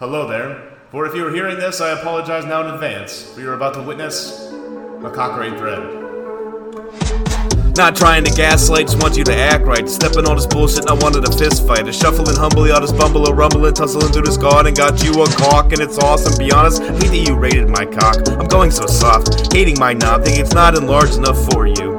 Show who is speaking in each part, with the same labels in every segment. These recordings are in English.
Speaker 1: Hello there. For if you are hearing this, I apologize now in advance, for you're about to witness a cockroach thread.
Speaker 2: Not trying to gaslight, just want you to act right. Stepping on this bullshit, I wanted a fist fight. A shuffling humbly, all this bumble, a rumbling, tussling through this garden. Got you a cock, and it's awesome. Be honest, hate that you rated my cock. I'm going so soft, hating my knob, thinking it's not enlarged enough for you.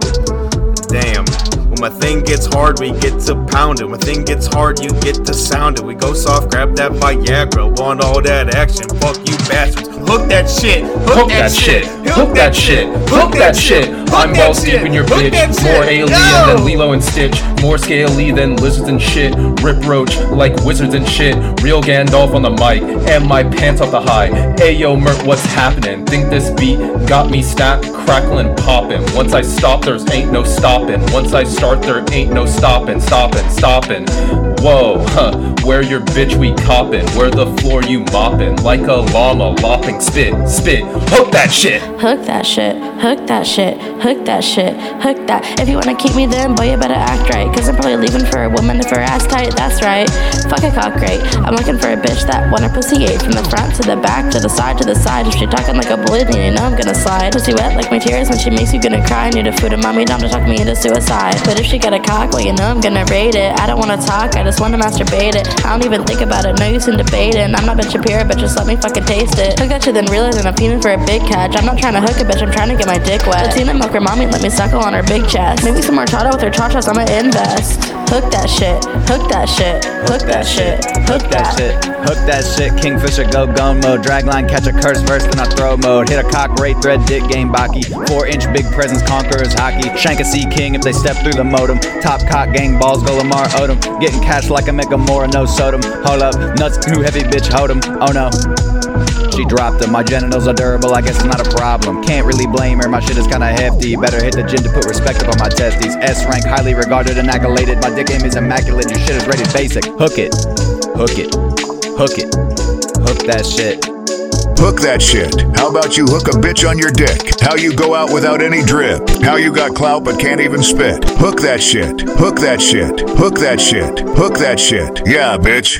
Speaker 2: When my thing gets hard, we get to pound it. When thing gets hard, you get to sound it. We go soft, grab that Viagra, want all that action. Fuck you bastards. Hook that shit. Hook,
Speaker 3: Hook that shit. Hook that shit. Hook that shit. I'm
Speaker 1: that
Speaker 3: balls deep in your bitch. More alien
Speaker 1: Yo.
Speaker 3: than Lilo and Stitch. More scaly than lizards and shit. Rip roach like wizards and shit. Real Gandalf on the mic. And my pants off the high. Ayo, Mert, what's happening? Think this beat got me snapped, crackling, popping. Once I stop, there's ain't no stopping. Once I start, there ain't no stopping, stopping, stopping. Whoa, huh? Where your bitch we copping? Where the floor you moppin'. Like a llama lopping spit, spit. Hook that shit.
Speaker 4: Hook that shit, hook that shit, hook that shit, hook that. If you wanna keep me then, boy, you better act right. Cause I'm probably leaving for a woman if her ass tight, that's right. Fuck a cock rate. I'm looking for a bitch that her pussy ate from the front to the back, to the side, to the side. If she talking like a bully, then you know I'm gonna slide. Pussy wet like my tears when she makes you gonna cry. Need a food and mommy down to talk me into suicide. But if she got a cock, well, you know I'm gonna rate it. I don't wanna talk, I just wanna masturbate it. I don't even think about it, no use in debating. I'm not Ben Shapiro, but just let me fucking taste it. Hook that shit, then realize I'm feeling for a big catch. I'm not trying to hook a bitch, I'm trying to get my dick wet. Latina milk her mommy, let me suckle on her big chest. Maybe some more chata with her cha-chas, I'ma invest. Hook that shit, hook that shit, hook that shit, hook that.
Speaker 5: shit. Hook that shit. Kingfisher go gun mode. Dragline catch a curse verse, then I throw mode. Hit a cock rate thread dick game baki. Four inch big presence conquerors hockey. Shank a sea king if they step through the modem. Top cock gang balls go Lamar Odom. Getting cash like a Megamora, no sodom. Hold up, nuts too heavy, bitch, hold 'em. Oh no. She dropped them. My genitals are durable, I guess it's not a problem. Can't really blame her, my shit is kinda hefty. Better hit the gym to put respect up on my testes. S rank, highly regarded and accoladed. My dick aim is immaculate, your shit is rated basic. Hook it, hook it, hook it, hook that shit.
Speaker 6: Hook that shit. How about you hook a bitch on your dick? How you go out without any drip? How you got clout but can't even spit? Hook that shit. Hook that shit. Hook that shit. Hook that shit. Yeah, bitch.